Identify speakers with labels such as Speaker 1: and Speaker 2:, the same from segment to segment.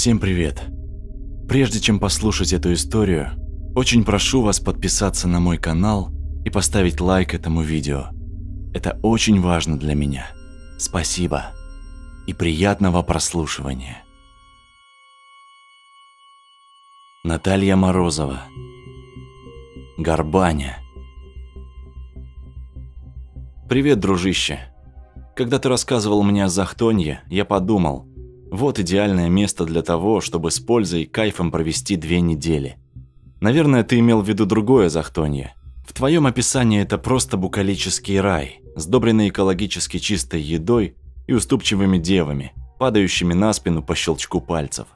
Speaker 1: Всем привет. Прежде чем послушать эту историю, очень прошу вас подписаться на мой канал и поставить лайк этому видео. Это очень важно для меня. Спасибо. И приятного прослушивания. Наталья Морозова. Горбаня. Привет, дружище. Когда ты рассказывал мне о Захтонье, я подумал, вот идеальное место для того, чтобы с пользой и кайфом провести две недели. Наверное, ты имел в виду другое Захтонье. В твоем описании это просто букалический рай, сдобренный экологически чистой едой и уступчивыми девами, падающими на спину по щелчку пальцев.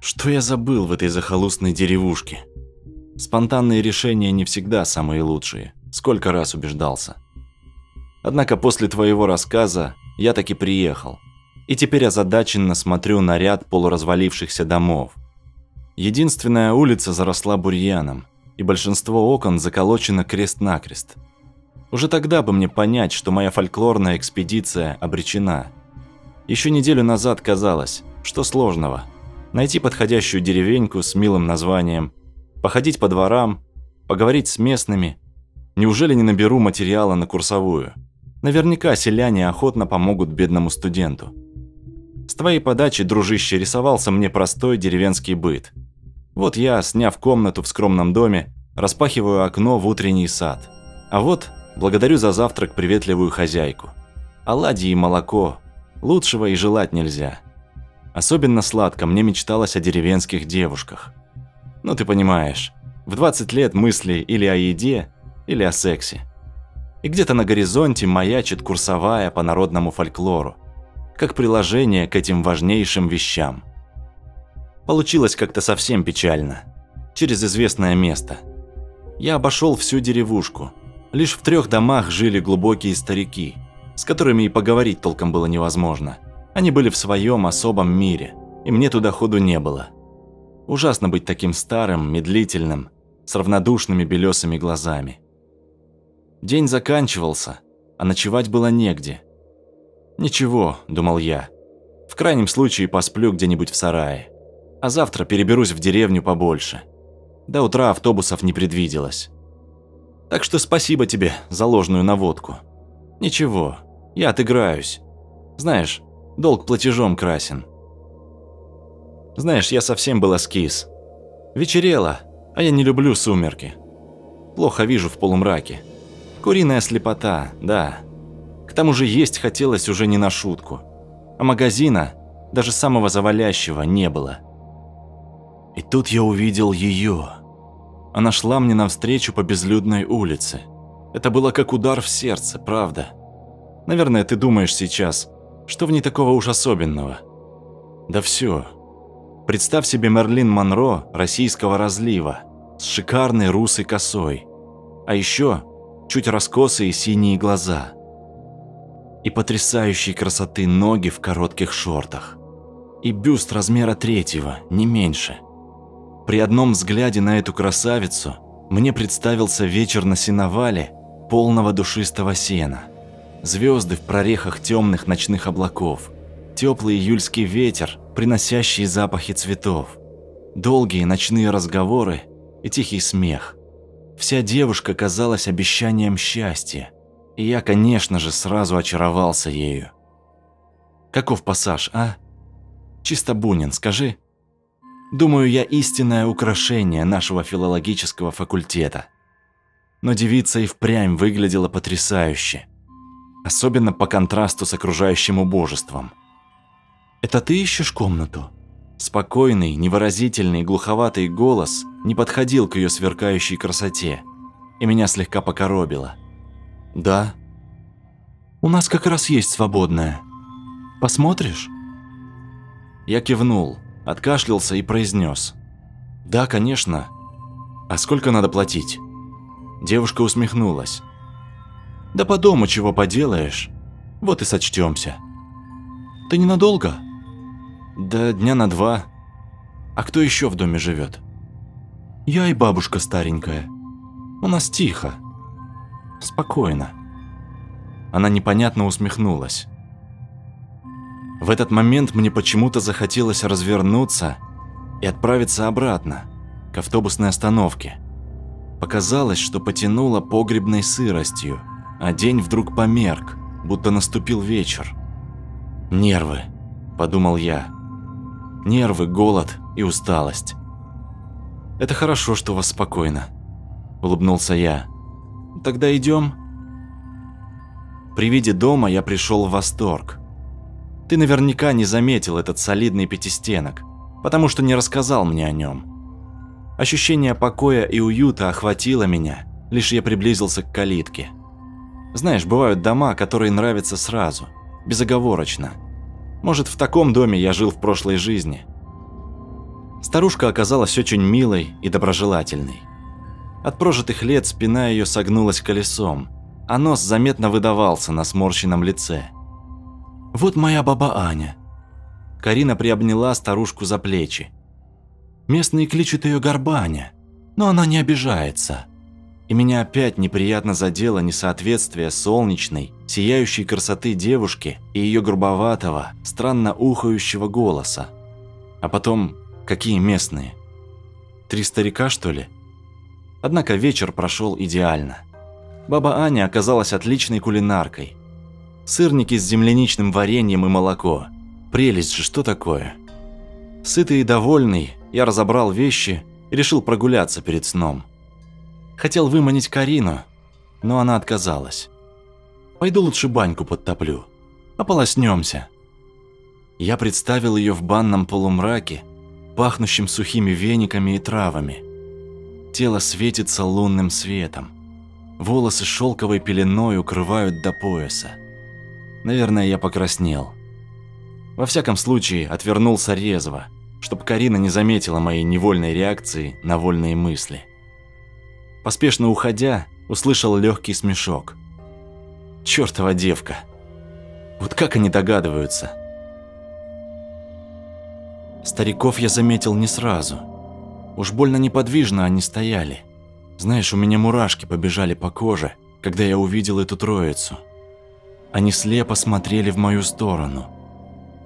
Speaker 1: Что я забыл в этой захолустной деревушке? Спонтанные решения не всегда самые лучшие. Сколько раз убеждался. Однако после твоего рассказа я таки приехал. И теперь озадаченно смотрю на ряд полуразвалившихся домов. Единственная улица заросла бурьяном, и большинство окон заколочено крест-накрест. Уже тогда бы мне понять, что моя фольклорная экспедиция обречена. Еще неделю назад казалось, что сложного – найти подходящую деревеньку с милым названием, походить по дворам, поговорить с местными. Неужели не наберу материала на курсовую? Наверняка селяне охотно помогут бедному студенту. С твоей подачи, дружище, рисовался мне простой деревенский быт. Вот я, сняв комнату в скромном доме, распахиваю окно в утренний сад. А вот благодарю за завтрак приветливую хозяйку. Оладьи и молоко. Лучшего и желать нельзя. Особенно сладко мне мечталось о деревенских девушках. Ну ты понимаешь, в 20 лет мысли или о еде, или о сексе. И где-то на горизонте маячит курсовая по народному фольклору, как приложение к этим важнейшим вещам. Получилось как-то совсем печально. Через известное место. Я обошел всю деревушку. Лишь в трех домах жили глубокие старики, с которыми и поговорить толком было невозможно – они были в своем особом мире, и мне туда ходу не было. Ужасно быть таким старым, медлительным, с равнодушными белесыми глазами. День заканчивался, а ночевать было негде. «Ничего», – думал я, – «в крайнем случае посплю где-нибудь в сарае, а завтра переберусь в деревню побольше». До утра автобусов не предвиделось. Так что спасибо тебе за ложную наводку. Ничего, я отыграюсь. Знаешь, Долг платежом красен. Знаешь, я совсем был эскиз. Вечерело, а я не люблю сумерки. Плохо вижу в полумраке. Куриная слепота, да. К тому же есть хотелось уже не на шутку. А магазина, даже самого завалящего, не было. И тут я увидел ее. Она шла мне навстречу по безлюдной улице. Это было как удар в сердце, правда? Наверное, ты думаешь сейчас, что в ней такого уж особенного? Да все. Представь себе Мерлин Монро российского разлива, с шикарной русой косой. А еще чуть раскосые синие глаза. И потрясающей красоты ноги в коротких шортах. И бюст размера третьего, не меньше. При одном взгляде на эту красавицу мне представился вечер на сеновале полного душистого сена – звезды в прорехах темных ночных облаков, теплый июльский ветер, приносящий запахи цветов, долгие ночные разговоры и тихий смех. Вся девушка казалась обещанием счастья, и я, конечно же, сразу очаровался ею. Каков пассаж, а? Чисто Бунин, скажи. Думаю, я истинное украшение нашего филологического факультета. Но девица и впрямь выглядела потрясающе особенно по контрасту с окружающим убожеством. «Это ты ищешь комнату?» Спокойный, невыразительный, глуховатый голос не подходил к ее сверкающей красоте, и меня слегка покоробило. «Да». «У нас как раз есть свободная. Посмотришь?» Я кивнул, откашлялся и произнес. «Да, конечно. А сколько надо платить?» Девушка усмехнулась. Да по дому чего поделаешь. Вот и сочтемся. Ты ненадолго? Да дня на два. А кто еще в доме живет? Я и бабушка старенькая. У нас тихо. Спокойно. Она непонятно усмехнулась. В этот момент мне почему-то захотелось развернуться и отправиться обратно, к автобусной остановке. Показалось, что потянуло погребной сыростью, а день вдруг померк, будто наступил вечер. «Нервы», – подумал я. «Нервы, голод и усталость». «Это хорошо, что вас спокойно», – улыбнулся я. «Тогда идем. При виде дома я пришел в восторг. Ты наверняка не заметил этот солидный пятистенок, потому что не рассказал мне о нем. Ощущение покоя и уюта охватило меня, лишь я приблизился к калитке. Знаешь, бывают дома, которые нравятся сразу, безоговорочно. Может, в таком доме я жил в прошлой жизни. Старушка оказалась очень милой и доброжелательной. От прожитых лет спина ее согнулась колесом, а нос заметно выдавался на сморщенном лице. «Вот моя баба Аня». Карина приобняла старушку за плечи. Местные кличут ее Горбаня, но она не обижается. И меня опять неприятно задело несоответствие солнечной, сияющей красоты девушки и ее грубоватого, странно ухающего голоса. А потом, какие местные? Три старика, что ли? Однако вечер прошел идеально. Баба Аня оказалась отличной кулинаркой. Сырники с земляничным вареньем и молоко. Прелесть же, что такое? Сытый и довольный, я разобрал вещи и решил прогуляться перед сном. Хотел выманить Карину, но она отказалась. Пойду лучше баньку подтоплю, ополоснемся. Я представил ее в банном полумраке, пахнущем сухими вениками и травами. Тело светится лунным светом. Волосы шелковой пеленой укрывают до пояса. Наверное, я покраснел. Во всяком случае, отвернулся резво, чтобы Карина не заметила моей невольной реакции на вольные мысли. Поспешно уходя, услышал легкий смешок. Чёртова девка. Вот как они догадываются? Стариков я заметил не сразу. Уж больно неподвижно они стояли. Знаешь, у меня мурашки побежали по коже, когда я увидел эту троицу. Они слепо смотрели в мою сторону.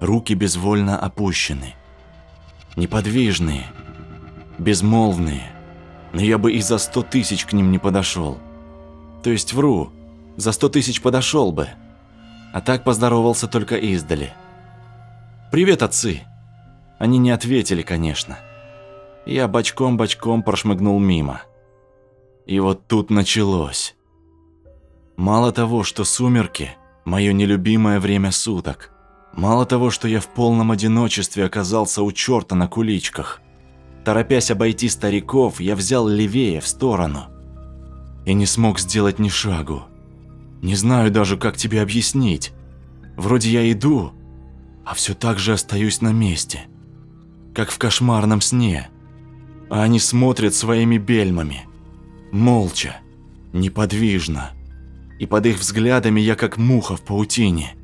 Speaker 1: Руки безвольно опущены. Неподвижные, безмолвные. Но я бы и за сто тысяч к ним не подошел. То есть вру, за сто тысяч подошел бы. А так поздоровался только издали. «Привет, отцы!» Они не ответили, конечно. Я бочком-бочком прошмыгнул мимо. И вот тут началось. Мало того, что сумерки – мое нелюбимое время суток. Мало того, что я в полном одиночестве оказался у черта на куличках. Торопясь обойти стариков, я взял левее, в сторону. И не смог сделать ни шагу. Не знаю даже, как тебе объяснить. Вроде я иду, а все так же остаюсь на месте. Как в кошмарном сне. А они смотрят своими бельмами – Молча, неподвижно. И под их взглядами я как муха в паутине.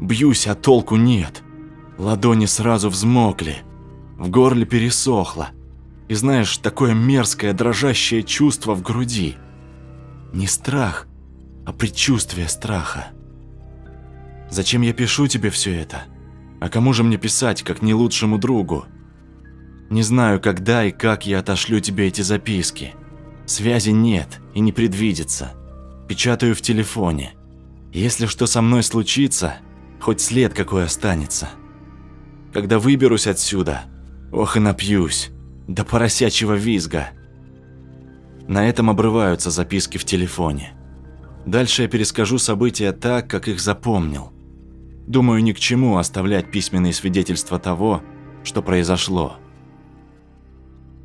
Speaker 1: Бьюсь, а толку нет. Ладони сразу взмокли. В горле пересохло. И знаешь, такое мерзкое дрожащее чувство в груди. Не страх, а предчувствие страха. Зачем я пишу тебе все это? А кому же мне писать, как не лучшему другу? Не знаю, когда и как я отошлю тебе эти записки. Связи нет и не предвидится. Печатаю в телефоне. Если что со мной случится, хоть след какой останется. Когда выберусь отсюда, ох и напьюсь, до поросячьего визга. На этом обрываются записки в телефоне. Дальше я перескажу события так, как их запомнил. Думаю, ни к чему оставлять письменные свидетельства того, что произошло.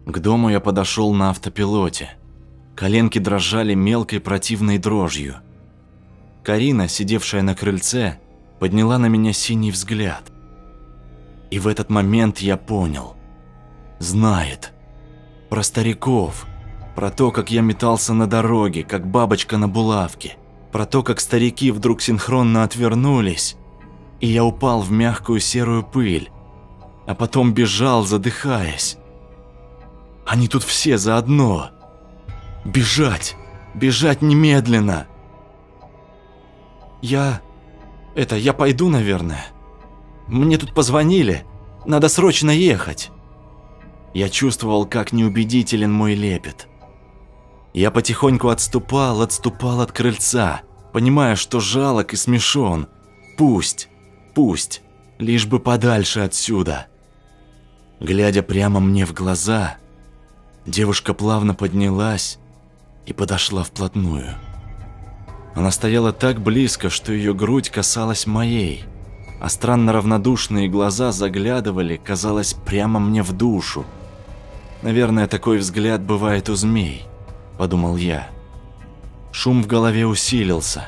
Speaker 1: К дому я подошел на автопилоте. Коленки дрожали мелкой противной дрожью. Карина, сидевшая на крыльце, подняла на меня синий взгляд. И в этот момент я понял. Знает. Про стариков. Про то, как я метался на дороге, как бабочка на булавке. Про то, как старики вдруг синхронно отвернулись. И я упал в мягкую серую пыль. А потом бежал, задыхаясь. Они тут все заодно. Бежать! Бежать немедленно! Я... Это, я пойду, наверное. Мне тут позвонили. Надо срочно ехать. Я чувствовал, как неубедителен мой лепет. Я потихоньку отступал, отступал от крыльца, понимая, что жалок и смешон. Пусть, пусть, лишь бы подальше отсюда. Глядя прямо мне в глаза, девушка плавно поднялась и подошла вплотную. Она стояла так близко, что ее грудь касалась моей, а странно равнодушные глаза заглядывали, казалось, прямо мне в душу. Наверное, такой взгляд бывает у змей, подумал я. Шум в голове усилился.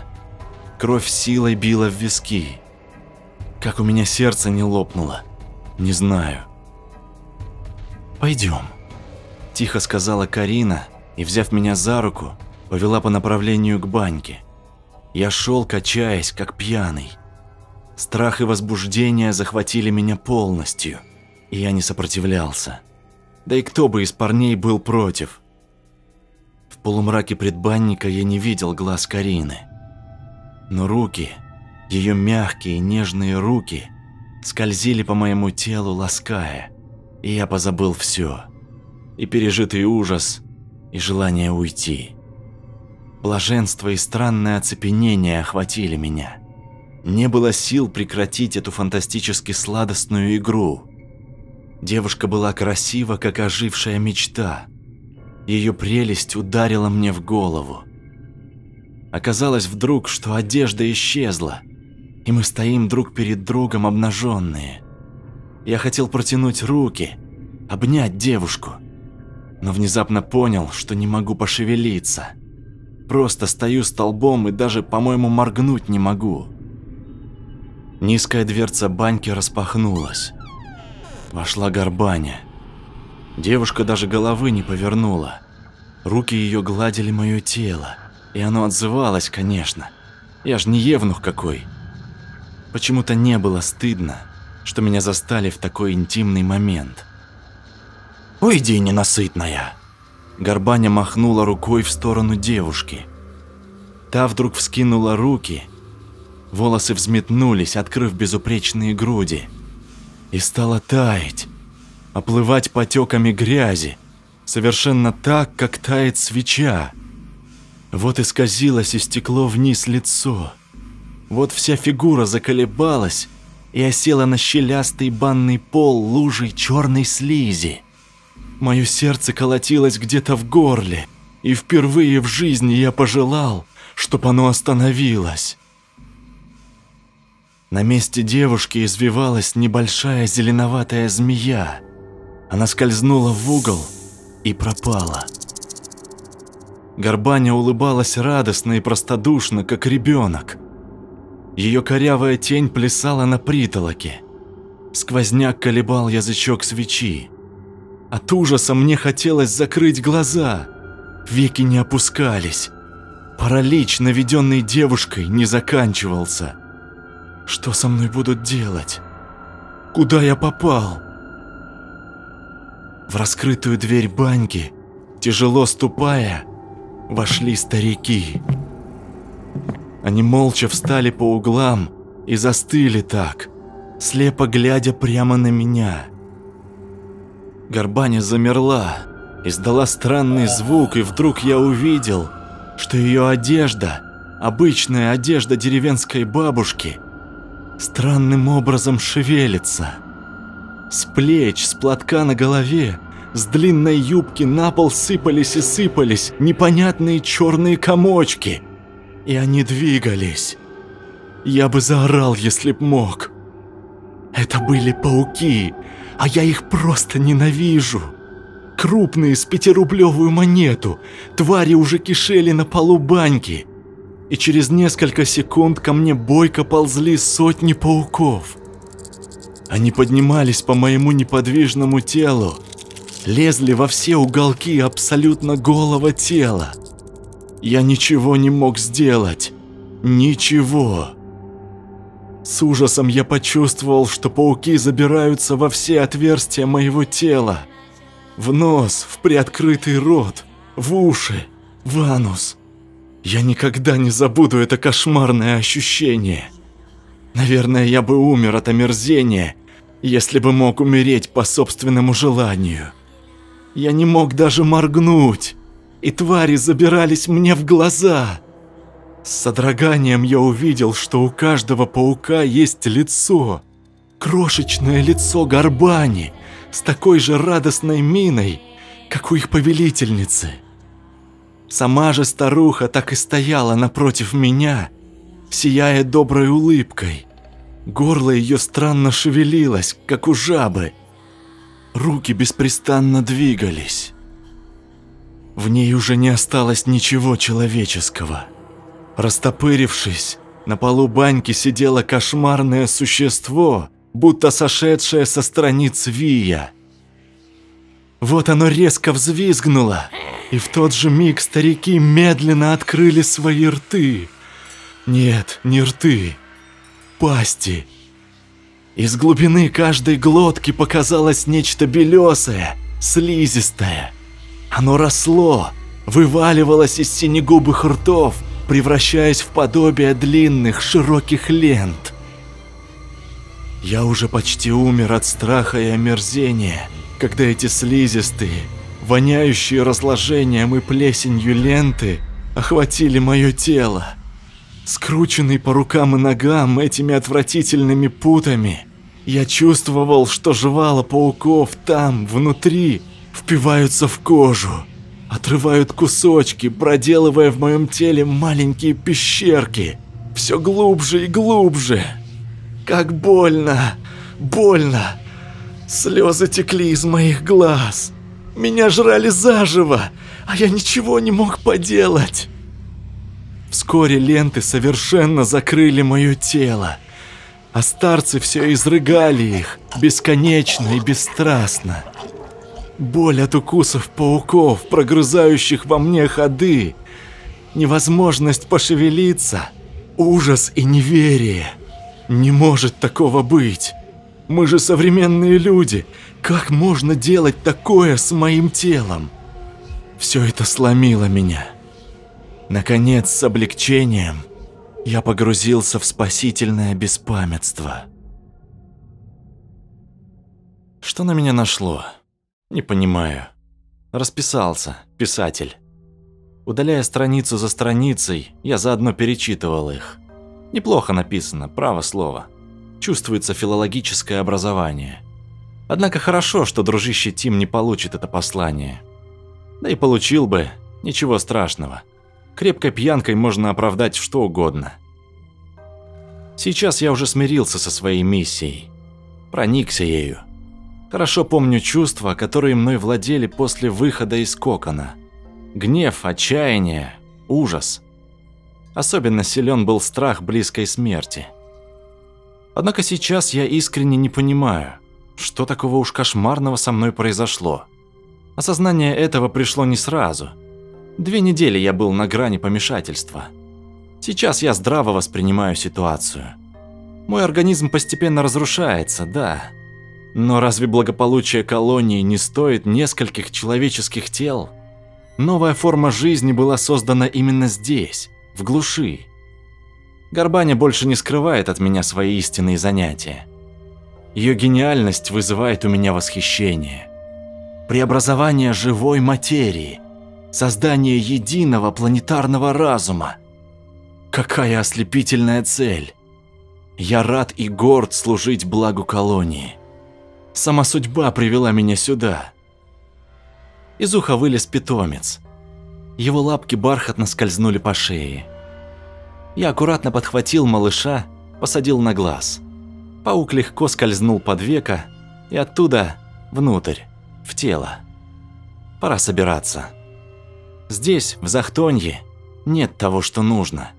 Speaker 1: Кровь силой била в виски. Как у меня сердце не лопнуло, не знаю. Пойдем, тихо сказала Карина и, взяв меня за руку, повела по направлению к баньке. Я шел, качаясь, как пьяный. Страх и возбуждение захватили меня полностью, и я не сопротивлялся. Да и кто бы из парней был против? В полумраке предбанника я не видел глаз Карины. Но руки, ее мягкие, нежные руки, скользили по моему телу, лаская, и я позабыл все. И пережитый ужас, и желание уйти. Блаженство и странное оцепенение охватили меня. Не было сил прекратить эту фантастически сладостную игру. Девушка была красива, как ожившая мечта. Ее прелесть ударила мне в голову. Оказалось вдруг, что одежда исчезла, и мы стоим друг перед другом обнаженные. Я хотел протянуть руки, обнять девушку, но внезапно понял, что не могу пошевелиться – Просто стою столбом и даже, по-моему, моргнуть не могу. Низкая дверца баньки распахнулась. Вошла горбаня. Девушка даже головы не повернула. Руки ее гладили мое тело. И оно отзывалось, конечно. Я ж не евнух какой. Почему-то не было стыдно, что меня застали в такой интимный момент. «Уйди, ненасытная!» Горбаня махнула рукой в сторону девушки. Та вдруг вскинула руки, волосы взметнулись, открыв безупречные груди, и стала таять, оплывать потеками грязи, совершенно так, как тает свеча. Вот исказилось и стекло вниз лицо. Вот вся фигура заколебалась и осела на щелястый банный пол лужей черной слизи. Мое сердце колотилось где-то в горле, и впервые в жизни я пожелал, чтоб оно остановилось. На месте девушки извивалась небольшая зеленоватая змея. Она скользнула в угол и пропала. Горбаня улыбалась радостно и простодушно, как ребенок. Ее корявая тень плясала на притолоке. Сквозняк колебал язычок свечи. От ужаса мне хотелось закрыть глаза. Веки не опускались. Паралич, наведенный девушкой, не заканчивался. Что со мной будут делать? Куда я попал? В раскрытую дверь баньки, тяжело ступая, вошли старики. Они молча встали по углам и застыли так, слепо глядя прямо на меня. Горбаня замерла, издала странный звук, и вдруг я увидел, что ее одежда, обычная одежда деревенской бабушки, странным образом шевелится. С плеч, с платка на голове, с длинной юбки на пол сыпались и сыпались непонятные черные комочки. И они двигались. Я бы заорал, если б мог. Это были пауки, а я их просто ненавижу. Крупные с пятирублевую монету, твари уже кишели на полу баньки. И через несколько секунд ко мне бойко ползли сотни пауков. Они поднимались по моему неподвижному телу, лезли во все уголки абсолютно голого тела. Я ничего не мог сделать. Ничего. С ужасом я почувствовал, что пауки забираются во все отверстия моего тела. В нос, в приоткрытый рот, в уши, в анус. Я никогда не забуду это кошмарное ощущение. Наверное, я бы умер от омерзения, если бы мог умереть по собственному желанию. Я не мог даже моргнуть, и твари забирались мне в глаза. С содроганием я увидел, что у каждого паука есть лицо. Крошечное лицо Горбани с такой же радостной миной, как у их повелительницы. Сама же старуха так и стояла напротив меня, сияя доброй улыбкой. Горло ее странно шевелилось, как у жабы. Руки беспрестанно двигались. В ней уже не осталось ничего человеческого. Растопырившись, на полу баньки сидело кошмарное существо, будто сошедшее со страниц Вия. Вот оно резко взвизгнуло, и в тот же миг старики медленно открыли свои рты. Нет, не рты, пасти. Из глубины каждой глотки показалось нечто белесое, слизистое. Оно росло, вываливалось из синегубых ртов, превращаясь в подобие длинных широких лент. Я уже почти умер от страха и омерзения, когда эти слизистые, воняющие разложением и плесенью ленты охватили мое тело. Скрученный по рукам и ногам этими отвратительными путами, я чувствовал, что жвала пауков там, внутри, впиваются в кожу, отрывают кусочки, проделывая в моем теле маленькие пещерки, все глубже и глубже. Как больно, больно. Слезы текли из моих глаз. Меня жрали заживо, а я ничего не мог поделать. Вскоре ленты совершенно закрыли мое тело, а старцы все изрыгали их, бесконечно и бесстрастно. Боль от укусов пауков, прогрызающих во мне ходы, невозможность пошевелиться, ужас и неверие. Не может такого быть. Мы же современные люди. Как можно делать такое с моим телом? Все это сломило меня. Наконец, с облегчением, я погрузился в спасительное беспамятство. Что на меня нашло? Не понимаю. Расписался, писатель. Удаляя страницу за страницей, я заодно перечитывал их. Неплохо написано, право слово. Чувствуется филологическое образование. Однако хорошо, что дружище Тим не получит это послание. Да и получил бы, ничего страшного. Крепкой пьянкой можно оправдать что угодно. Сейчас я уже смирился со своей миссией. Проникся ею. Хорошо помню чувства, которые мной владели после выхода из кокона. Гнев, отчаяние, ужас. Особенно силен был страх близкой смерти. Однако сейчас я искренне не понимаю, что такого уж кошмарного со мной произошло. Осознание этого пришло не сразу – Две недели я был на грани помешательства. Сейчас я здраво воспринимаю ситуацию. Мой организм постепенно разрушается, да. Но разве благополучие колонии не стоит нескольких человеческих тел? Новая форма жизни была создана именно здесь, в глуши. Горбаня больше не скрывает от меня свои истинные занятия. Ее гениальность вызывает у меня восхищение. Преобразование живой материи – Создание единого планетарного разума. Какая ослепительная цель. Я рад и горд служить благу колонии. Сама судьба привела меня сюда. Из уха вылез питомец. Его лапки бархатно скользнули по шее. Я аккуратно подхватил малыша, посадил на глаз. Паук легко скользнул под века и оттуда внутрь, в тело. Пора собираться. Здесь, в Захтонье, нет того, что нужно.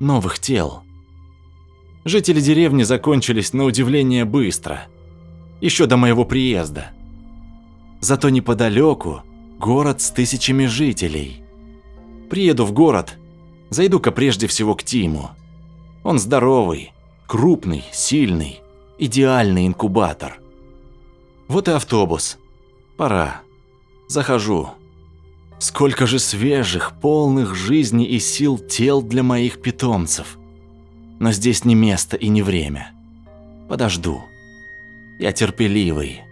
Speaker 1: Новых тел. Жители деревни закончились на удивление быстро. Еще до моего приезда. Зато неподалеку город с тысячами жителей. Приеду в город, зайду-ка прежде всего к Тиму. Он здоровый, крупный, сильный, идеальный инкубатор. Вот и автобус. Пора. Захожу. Сколько же свежих, полных жизни и сил тел для моих питомцев. Но здесь не место и не время. Подожду. Я терпеливый.